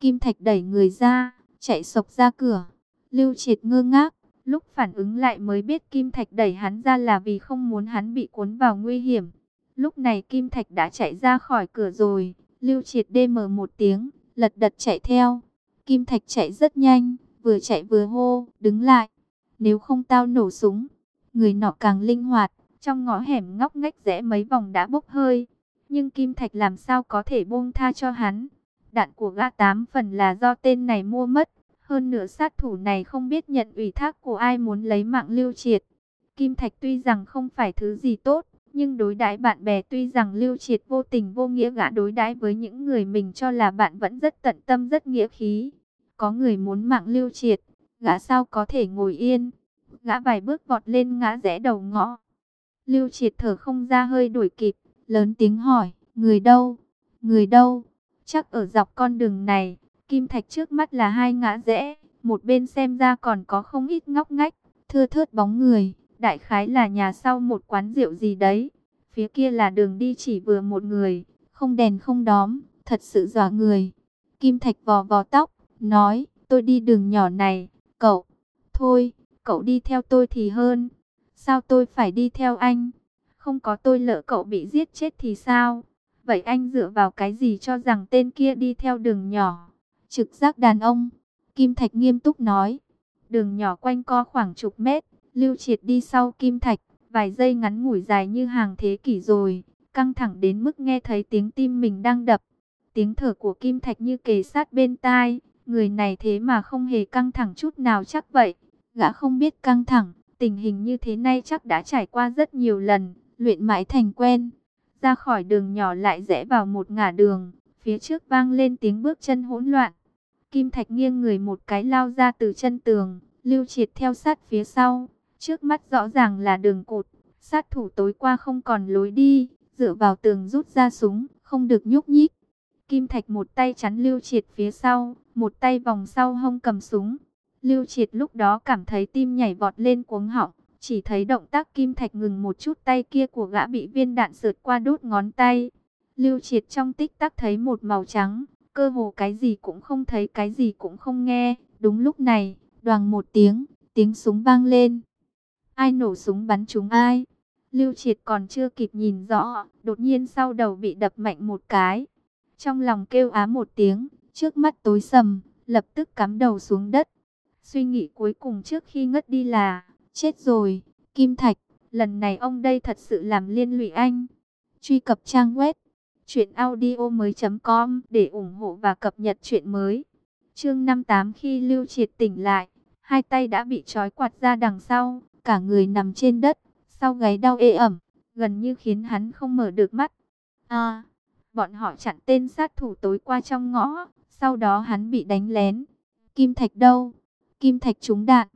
Kim Thạch đẩy người ra, chạy sộc ra cửa. Lưu Triệt ngơ ngác, lúc phản ứng lại mới biết Kim Thạch đẩy hắn ra là vì không muốn hắn bị cuốn vào nguy hiểm. Lúc này Kim Thạch đã chạy ra khỏi cửa rồi, Lưu Triệt đê mở một tiếng, lật đật chạy theo. Kim Thạch chạy rất nhanh, vừa chạy vừa hô, đứng lại. Nếu không tao nổ súng, người nọ càng linh hoạt, trong ngõ hẻm ngóc ngách rẽ mấy vòng đã bốc hơi. Nhưng Kim Thạch làm sao có thể buông tha cho hắn. Đạn của gã tám phần là do tên này mua mất. Hơn nữa sát thủ này không biết nhận ủy thác của ai muốn lấy mạng lưu triệt. Kim Thạch tuy rằng không phải thứ gì tốt, nhưng đối đãi bạn bè tuy rằng lưu triệt vô tình vô nghĩa gã đối đãi với những người mình cho là bạn vẫn rất tận tâm rất nghĩa khí. Có người muốn mạng lưu triệt, gã sao có thể ngồi yên. Gã vài bước vọt lên ngã rẽ đầu ngõ. Lưu triệt thở không ra hơi đuổi kịp, lớn tiếng hỏi, người đâu, người đâu, chắc ở dọc con đường này, kim thạch trước mắt là hai ngã rẽ, một bên xem ra còn có không ít ngóc ngách, thưa thớt bóng người, đại khái là nhà sau một quán rượu gì đấy, phía kia là đường đi chỉ vừa một người, không đèn không đóm, thật sự dọa người. Kim thạch vò vò tóc, nói, tôi đi đường nhỏ này, cậu, thôi, cậu đi theo tôi thì hơn. Sao tôi phải đi theo anh? Không có tôi lỡ cậu bị giết chết thì sao? Vậy anh dựa vào cái gì cho rằng tên kia đi theo đường nhỏ? Trực giác đàn ông. Kim Thạch nghiêm túc nói. Đường nhỏ quanh co khoảng chục mét. Lưu triệt đi sau Kim Thạch. Vài giây ngắn ngủi dài như hàng thế kỷ rồi. Căng thẳng đến mức nghe thấy tiếng tim mình đang đập. Tiếng thở của Kim Thạch như kề sát bên tai. Người này thế mà không hề căng thẳng chút nào chắc vậy. Gã không biết căng thẳng Tình hình như thế này chắc đã trải qua rất nhiều lần, luyện mãi thành quen. Ra khỏi đường nhỏ lại rẽ vào một ngả đường, phía trước vang lên tiếng bước chân hỗn loạn. Kim Thạch nghiêng người một cái lao ra từ chân tường, lưu triệt theo sát phía sau. Trước mắt rõ ràng là đường cột, sát thủ tối qua không còn lối đi, dựa vào tường rút ra súng, không được nhúc nhích. Kim Thạch một tay chắn lưu triệt phía sau, một tay vòng sau hông cầm súng, Lưu Triệt lúc đó cảm thấy tim nhảy vọt lên cuống họng, chỉ thấy động tác kim thạch ngừng một chút tay kia của gã bị viên đạn sượt qua đốt ngón tay. Lưu Triệt trong tích tắc thấy một màu trắng, cơ hồ cái gì cũng không thấy cái gì cũng không nghe. Đúng lúc này, đoàn một tiếng, tiếng súng vang lên. Ai nổ súng bắn chúng ai? Lưu Triệt còn chưa kịp nhìn rõ, đột nhiên sau đầu bị đập mạnh một cái. Trong lòng kêu á một tiếng, trước mắt tối sầm, lập tức cắm đầu xuống đất. Suy nghĩ cuối cùng trước khi ngất đi là, chết rồi, Kim Thạch, lần này ông đây thật sự làm liên lụy anh. Truy cập trang web truyệnaudiomoi.com để ủng hộ và cập nhật truyện mới. Chương 58 khi Lưu Triệt tỉnh lại, hai tay đã bị trói quạt ra đằng sau, cả người nằm trên đất, sau gáy đau ê ẩm, gần như khiến hắn không mở được mắt. À, bọn họ chặn tên sát thủ tối qua trong ngõ, sau đó hắn bị đánh lén. Kim Thạch đâu? Kim Thạch trúng đạn.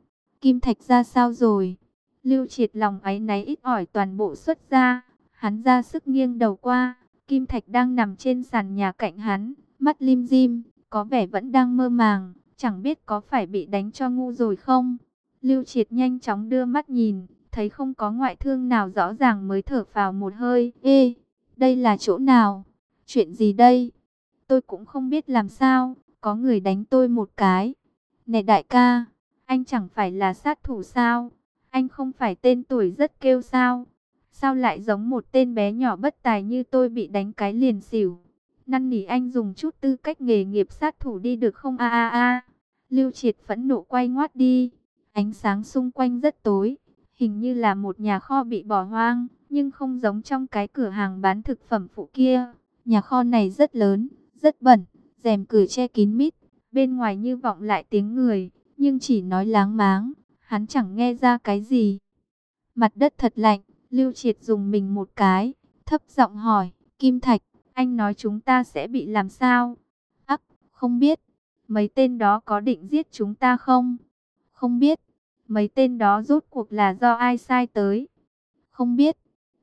Kim Thạch ra sao rồi? Lưu triệt lòng ấy náy ít ỏi toàn bộ xuất ra. Hắn ra sức nghiêng đầu qua. Kim Thạch đang nằm trên sàn nhà cạnh hắn. Mắt lim dim. Có vẻ vẫn đang mơ màng. Chẳng biết có phải bị đánh cho ngu rồi không? Lưu triệt nhanh chóng đưa mắt nhìn. Thấy không có ngoại thương nào rõ ràng mới thở vào một hơi. Ê, đây là chỗ nào? Chuyện gì đây? Tôi cũng không biết làm sao. Có người đánh tôi một cái. Nè đại ca, anh chẳng phải là sát thủ sao? Anh không phải tên tuổi rất kêu sao? Sao lại giống một tên bé nhỏ bất tài như tôi bị đánh cái liền xỉu? Năn nỉ anh dùng chút tư cách nghề nghiệp sát thủ đi được không a a a? Lưu Triệt phẫn nộ quay ngoắt đi. Ánh sáng xung quanh rất tối, hình như là một nhà kho bị bỏ hoang, nhưng không giống trong cái cửa hàng bán thực phẩm phụ kia. Nhà kho này rất lớn, rất bẩn, rèm cửa che kín mít, Bên ngoài như vọng lại tiếng người, nhưng chỉ nói láng máng, hắn chẳng nghe ra cái gì. Mặt đất thật lạnh, Lưu Triệt dùng mình một cái, thấp giọng hỏi, Kim Thạch, anh nói chúng ta sẽ bị làm sao? Ắc, không biết, mấy tên đó có định giết chúng ta không? Không biết, mấy tên đó rốt cuộc là do ai sai tới? Không biết,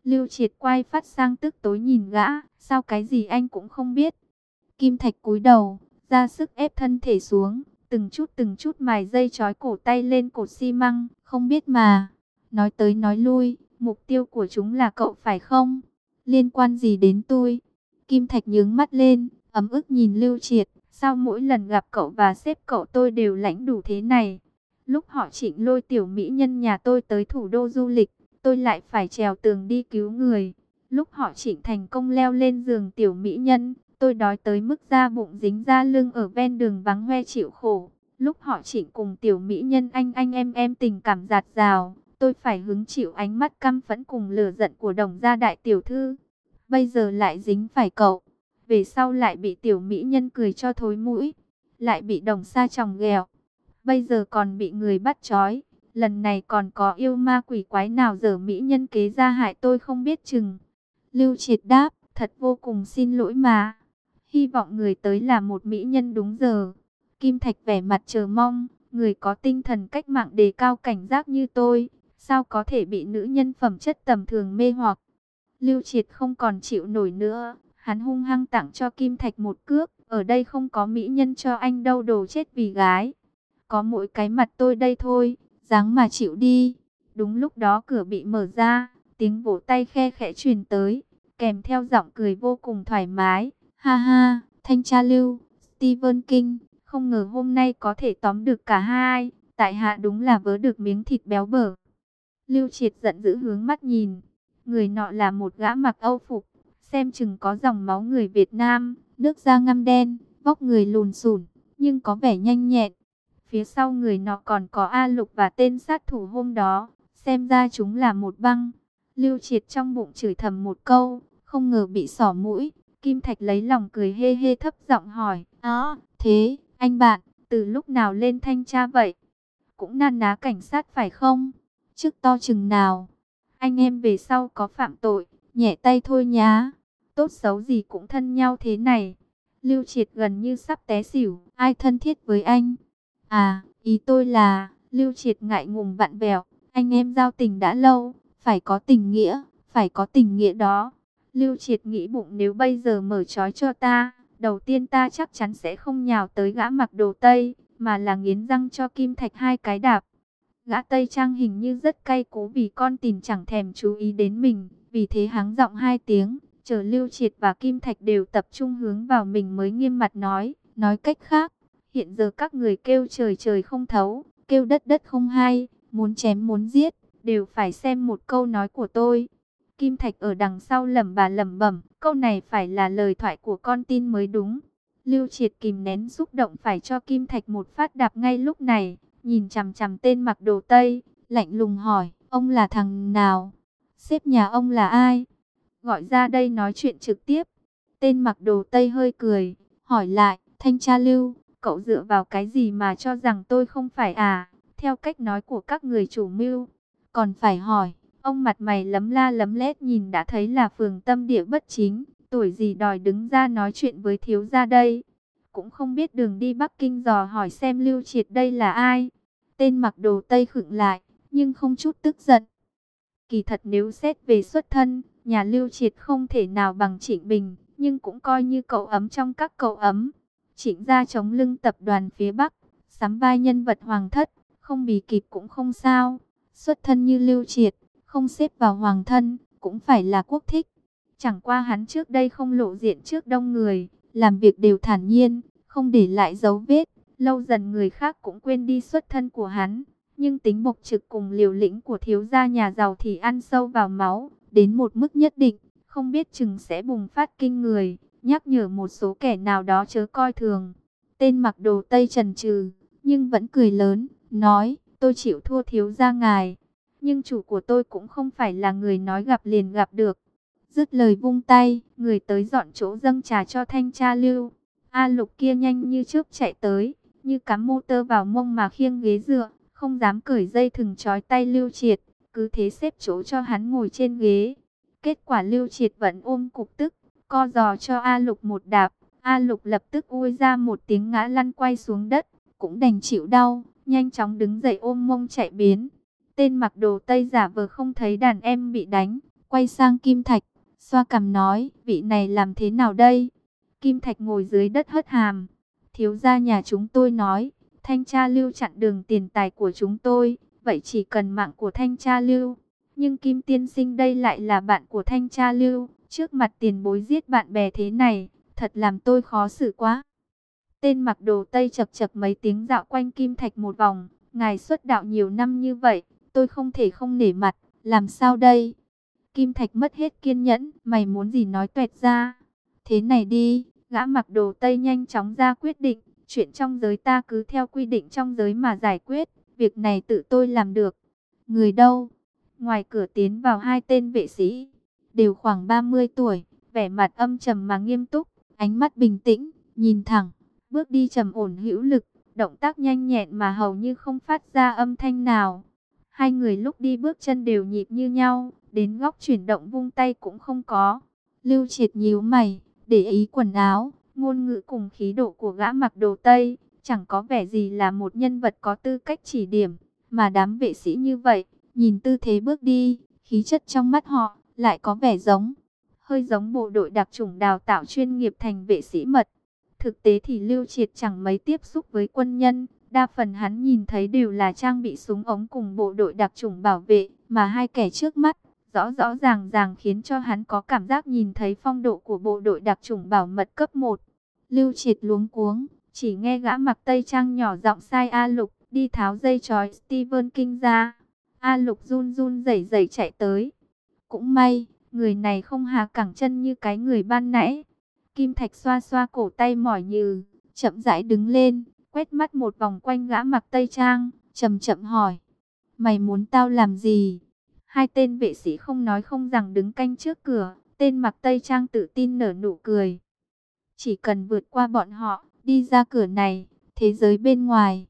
Lưu Triệt quay phát sang tức tối nhìn gã, sao cái gì anh cũng không biết? Kim Thạch cúi đầu, ra sức ép thân thể xuống, từng chút từng chút mài dây trói cổ tay lên cột xi măng, không biết mà. Nói tới nói lui, mục tiêu của chúng là cậu phải không? Liên quan gì đến tôi? Kim Thạch nhướng mắt lên, ấm ức nhìn Lưu Triệt, sao mỗi lần gặp cậu và xếp cậu tôi đều lãnh đủ thế này? Lúc họ chỉnh lôi tiểu mỹ nhân nhà tôi tới thủ đô du lịch, tôi lại phải trèo tường đi cứu người. Lúc họ chỉnh thành công leo lên giường tiểu mỹ nhân, Tôi đói tới mức da bụng dính ra lưng ở ven đường vắng hoe chịu khổ. Lúc họ chỉnh cùng tiểu mỹ nhân anh anh em em tình cảm giạt rào, tôi phải hứng chịu ánh mắt căm phẫn cùng lửa giận của đồng gia đại tiểu thư. Bây giờ lại dính phải cậu, về sau lại bị tiểu mỹ nhân cười cho thối mũi, lại bị đồng sa chồng ghẹo. Bây giờ còn bị người bắt trói, lần này còn có yêu ma quỷ quái nào dở mỹ nhân kế ra hại tôi không biết chừng. Lưu triệt đáp, thật vô cùng xin lỗi mà. Hy vọng người tới là một mỹ nhân đúng giờ. Kim Thạch vẻ mặt chờ mong, người có tinh thần cách mạng đề cao cảnh giác như tôi, sao có thể bị nữ nhân phẩm chất tầm thường mê hoặc. Lưu Triệt không còn chịu nổi nữa, hắn hung hăng tặng cho Kim Thạch một cước, ở đây không có mỹ nhân cho anh đâu đồ chết vì gái. Có mỗi cái mặt tôi đây thôi, dáng mà chịu đi. Đúng lúc đó cửa bị mở ra, tiếng vỗ tay khe khẽ truyền tới, kèm theo giọng cười vô cùng thoải mái. Ha ha, thanh tra lưu, Stephen King, không ngờ hôm nay có thể tóm được cả hai, tại hạ đúng là vớ được miếng thịt béo bở. Lưu triệt giận dữ hướng mắt nhìn, người nọ là một gã mặc âu phục, xem chừng có dòng máu người Việt Nam, nước da ngăm đen, vóc người lùn xùn, nhưng có vẻ nhanh nhẹn. Phía sau người nọ còn có A Lục và tên sát thủ hôm đó, xem ra chúng là một băng. Lưu triệt trong bụng chửi thầm một câu, không ngờ bị sỏ mũi. Kim Thạch lấy lòng cười hê hê thấp giọng hỏi, "Ó thế, anh bạn, từ lúc nào lên thanh tra vậy? Cũng nan ná cảnh sát phải không? Trước to chừng nào? Anh em về sau có phạm tội, nhẹ tay thôi nhá. Tốt xấu gì cũng thân nhau thế này. Lưu Triệt gần như sắp té xỉu, ai thân thiết với anh? À, ý tôi là, Lưu Triệt ngại ngùng vặn vẹo, anh em giao tình đã lâu, phải có tình nghĩa, phải có tình nghĩa đó. Lưu Triệt nghĩ bụng nếu bây giờ mở trói cho ta, đầu tiên ta chắc chắn sẽ không nhào tới gã mặc đồ Tây, mà là nghiến răng cho Kim Thạch hai cái đạp. Gã Tây Trang hình như rất cay cố vì con tìm chẳng thèm chú ý đến mình, vì thế háng giọng hai tiếng, chờ Lưu Triệt và Kim Thạch đều tập trung hướng vào mình mới nghiêm mặt nói, nói cách khác, hiện giờ các người kêu trời trời không thấu, kêu đất đất không hay, muốn chém muốn giết, đều phải xem một câu nói của tôi. Kim Thạch ở đằng sau lẩm bà lẩm bẩm, câu này phải là lời thoại của con tin mới đúng. Lưu Triệt kìm nén xúc động phải cho Kim Thạch một phát đạp ngay lúc này, nhìn chằm chằm tên mặc đồ Tây, lạnh lùng hỏi, ông là thằng nào? Sếp nhà ông là ai? Gọi ra đây nói chuyện trực tiếp. Tên mặc đồ Tây hơi cười, hỏi lại, thanh tra Lưu, cậu dựa vào cái gì mà cho rằng tôi không phải à? Theo cách nói của các người chủ mưu, còn phải hỏi, Ông mặt mày lấm la lấm lét nhìn đã thấy là phường tâm địa bất chính, tuổi gì đòi đứng ra nói chuyện với thiếu gia đây. Cũng không biết đường đi Bắc Kinh dò hỏi xem Lưu Triệt đây là ai. Tên mặc đồ Tây khựng lại, nhưng không chút tức giận. Kỳ thật nếu xét về xuất thân, nhà Lưu Triệt không thể nào bằng Trịnh Bình, nhưng cũng coi như cậu ấm trong các cậu ấm. Trịnh gia chống lưng tập đoàn phía Bắc, sắm vai nhân vật hoàng thất, không bì kịp cũng không sao. Xuất thân như Lưu Triệt, không xếp vào hoàng thân, cũng phải là quốc thích. Chẳng qua hắn trước đây không lộ diện trước đông người, làm việc đều thản nhiên, không để lại dấu vết, lâu dần người khác cũng quên đi xuất thân của hắn. Nhưng tính bộc trực cùng liều lĩnh của thiếu gia nhà giàu thì ăn sâu vào máu, đến một mức nhất định, không biết chừng sẽ bùng phát kinh người, nhắc nhở một số kẻ nào đó chớ coi thường. Tên mặc đồ Tây trần trừ, nhưng vẫn cười lớn, nói, tôi chịu thua thiếu gia ngài, nhưng chủ của tôi cũng không phải là người nói gặp liền gặp được. Dứt lời vung tay, người tới dọn chỗ dâng trà cho thanh tra lưu. A lục kia nhanh như trước chạy tới, như cắm motor vào mông mà khiêng ghế dựa, không dám cởi dây thừng trói tay lưu triệt, cứ thế xếp chỗ cho hắn ngồi trên ghế. Kết quả lưu triệt vẫn ôm cục tức, co giò cho A lục một đạp, A lục lập tức ui ra một tiếng ngã lăn quay xuống đất, cũng đành chịu đau, nhanh chóng đứng dậy ôm mông chạy biến. Tên mặc đồ Tây giả vờ không thấy đàn em bị đánh, quay sang Kim Thạch, xoa cằm nói, vị này làm thế nào đây? Kim Thạch ngồi dưới đất hất hàm, thiếu gia nhà chúng tôi nói, thanh tra lưu chặn đường tiền tài của chúng tôi, vậy chỉ cần mạng của thanh tra lưu. Nhưng Kim Tiên Sinh đây lại là bạn của thanh tra lưu, trước mặt tiền bối giết bạn bè thế này, thật làm tôi khó xử quá. Tên mặc đồ Tây chập chập mấy tiếng dạo quanh Kim Thạch một vòng, ngài xuất đạo nhiều năm như vậy, tôi không thể không nể mặt, làm sao đây? Kim Thạch mất hết kiên nhẫn, mày muốn gì nói tuẹt ra. Thế này đi, gã mặc đồ Tây nhanh chóng ra quyết định, chuyện trong giới ta cứ theo quy định trong giới mà giải quyết, việc này tự tôi làm được. Người đâu? Ngoài cửa tiến vào hai tên vệ sĩ, đều khoảng 30 tuổi, vẻ mặt âm trầm mà nghiêm túc, ánh mắt bình tĩnh, nhìn thẳng, bước đi trầm ổn hữu lực, động tác nhanh nhẹn mà hầu như không phát ra âm thanh nào. Hai người lúc đi bước chân đều nhịp như nhau, đến góc chuyển động vung tay cũng không có. Lưu triệt nhíu mày, để ý quần áo, ngôn ngữ cùng khí độ của gã mặc đồ Tây, chẳng có vẻ gì là một nhân vật có tư cách chỉ điểm, mà đám vệ sĩ như vậy, nhìn tư thế bước đi, khí chất trong mắt họ, lại có vẻ giống, hơi giống bộ đội đặc chủng đào tạo chuyên nghiệp thành vệ sĩ mật. Thực tế thì Lưu Triệt chẳng mấy tiếp xúc với quân nhân, đa phần hắn nhìn thấy đều là trang bị súng ống cùng bộ đội đặc chủng bảo vệ, mà hai kẻ trước mắt, rõ rõ ràng ràng khiến cho hắn có cảm giác nhìn thấy phong độ của bộ đội đặc chủng bảo mật cấp 1. Lưu Triệt luống cuống, chỉ nghe gã mặc tây trang nhỏ giọng sai A Lục, đi tháo dây chói Steven King ra. A Lục run run rẩy rẩy chạy tới. Cũng may, người này không hà cẳng chân như cái người ban nãy. Kim Thạch xoa xoa cổ tay mỏi như, chậm rãi đứng lên, quét mắt một vòng quanh gã mặc tây trang, chậm chậm hỏi. Mày muốn tao làm gì? Hai tên vệ sĩ không nói không rằng đứng canh trước cửa, tên mặc tây trang tự tin nở nụ cười. Chỉ cần vượt qua bọn họ, đi ra cửa này, thế giới bên ngoài.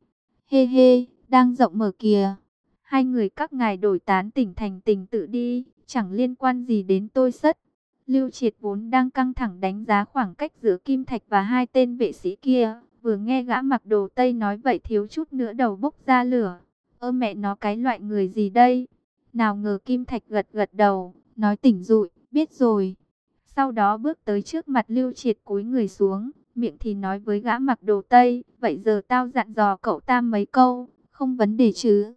Hê hê, đang rộng mở kìa. Hai người các ngài đổi tán tỉnh thành tình tự đi, chẳng liên quan gì đến tôi sất. Lưu Triệt vốn đang căng thẳng đánh giá khoảng cách giữa Kim Thạch và hai tên vệ sĩ kia. Vừa nghe gã mặc đồ Tây nói vậy thiếu chút nữa đầu bốc ra lửa. Ơ mẹ nó cái loại người gì đây? Nào ngờ Kim Thạch gật gật đầu, nói tỉnh rụi, biết rồi. Sau đó bước tới trước mặt Lưu Triệt cúi người xuống, miệng thì nói với gã mặc đồ Tây, vậy giờ tao dặn dò cậu ta mấy câu, không vấn đề chứ.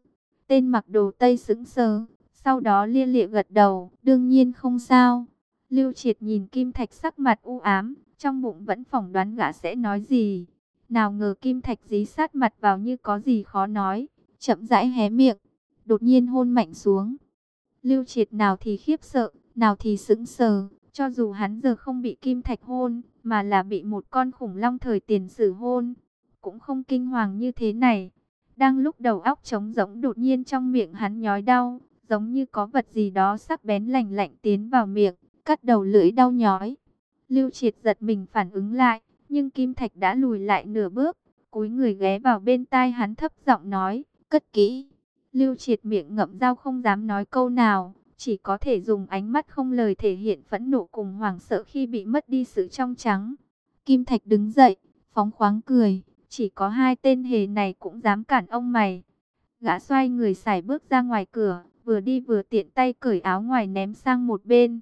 Tên mặc đồ Tây sững sờ, sau đó lia lịa gật đầu, đương nhiên không sao. Lưu Triệt nhìn Kim Thạch sắc mặt u ám, trong bụng vẫn phỏng đoán gã sẽ nói gì. Nào ngờ Kim Thạch dí sát mặt vào như có gì khó nói, chậm rãi hé miệng, đột nhiên hôn mạnh xuống. Lưu Triệt nào thì khiếp sợ, nào thì sững sờ, cho dù hắn giờ không bị Kim Thạch hôn, mà là bị một con khủng long thời tiền sử hôn, cũng không kinh hoàng như thế này. Đang lúc đầu óc trống rỗng đột nhiên trong miệng hắn nhói đau, giống như có vật gì đó sắc bén lạnh lạnh tiến vào miệng, cắt đầu lưỡi đau nhói. Lưu Triệt giật mình phản ứng lại, nhưng Kim Thạch đã lùi lại nửa bước, cúi người ghé vào bên tai hắn thấp giọng nói, cất kỹ. Lưu Triệt miệng ngậm dao không dám nói câu nào, chỉ có thể dùng ánh mắt không lời thể hiện phẫn nộ cùng hoảng sợ khi bị mất đi sự trong trắng. Kim Thạch đứng dậy, phóng khoáng cười, chỉ có hai tên hề này cũng dám cản ông mày. Gã xoay người xài bước ra ngoài cửa, vừa đi vừa tiện tay cởi áo ngoài ném sang một bên.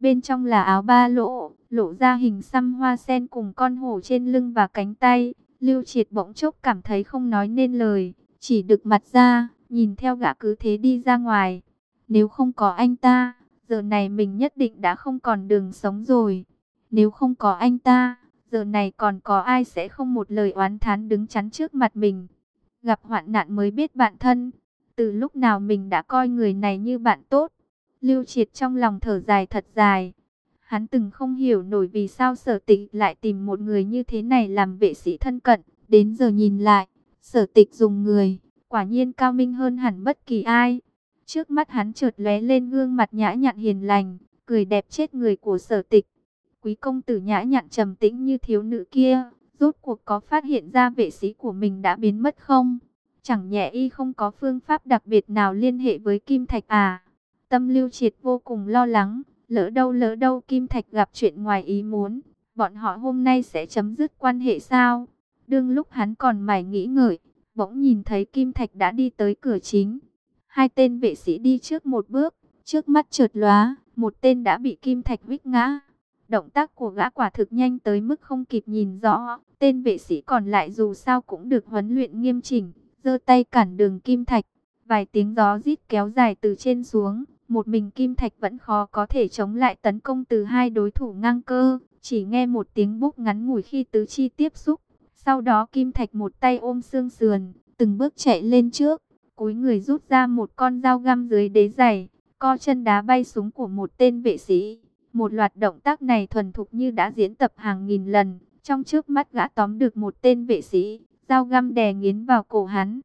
Bên trong là áo ba lỗ, lộ ra hình xăm hoa sen cùng con hổ trên lưng và cánh tay. Lưu triệt bỗng chốc cảm thấy không nói nên lời, chỉ được mặt ra, nhìn theo gã cứ thế đi ra ngoài. Nếu không có anh ta, giờ này mình nhất định đã không còn đường sống rồi. Nếu không có anh ta, giờ này còn có ai sẽ không một lời oán thán đứng chắn trước mặt mình. Gặp hoạn nạn mới biết bạn thân, từ lúc nào mình đã coi người này như bạn tốt. Lưu Triệt trong lòng thở dài thật dài. Hắn từng không hiểu nổi vì sao sở tịch lại tìm một người như thế này làm vệ sĩ thân cận. Đến giờ nhìn lại, sở tịch dùng người, quả nhiên cao minh hơn hẳn bất kỳ ai. Trước mắt hắn chợt lóe lên gương mặt nhã nhặn hiền lành, cười đẹp chết người của sở tịch. Quý công tử nhã nhặn trầm tĩnh như thiếu nữ kia, rốt cuộc có phát hiện ra vệ sĩ của mình đã biến mất không? Chẳng nhẹ y không có phương pháp đặc biệt nào liên hệ với Kim Thạch à? Tâm lưu triệt vô cùng lo lắng, lỡ đâu lỡ đâu Kim Thạch gặp chuyện ngoài ý muốn, bọn họ hôm nay sẽ chấm dứt quan hệ sao? Đương lúc hắn còn mải nghĩ ngợi, bỗng nhìn thấy Kim Thạch đã đi tới cửa chính. Hai tên vệ sĩ đi trước một bước, trước mắt chợt lóa, một tên đã bị Kim Thạch vít ngã. Động tác của gã quả thực nhanh tới mức không kịp nhìn rõ, tên vệ sĩ còn lại dù sao cũng được huấn luyện nghiêm chỉnh, giơ tay cản đường Kim Thạch. Vài tiếng gió rít kéo dài từ trên xuống, một mình Kim Thạch vẫn khó có thể chống lại tấn công từ hai đối thủ ngang cơ, chỉ nghe một tiếng búc ngắn ngủi khi tứ chi tiếp xúc. Sau đó Kim Thạch một tay ôm xương sườn, từng bước chạy lên trước, cúi người rút ra một con dao găm dưới đế giày, co chân đá bay súng của một tên vệ sĩ. Một loạt động tác này thuần thục như đã diễn tập hàng nghìn lần, trong trước mắt gã tóm được một tên vệ sĩ, dao găm đè nghiến vào cổ hắn,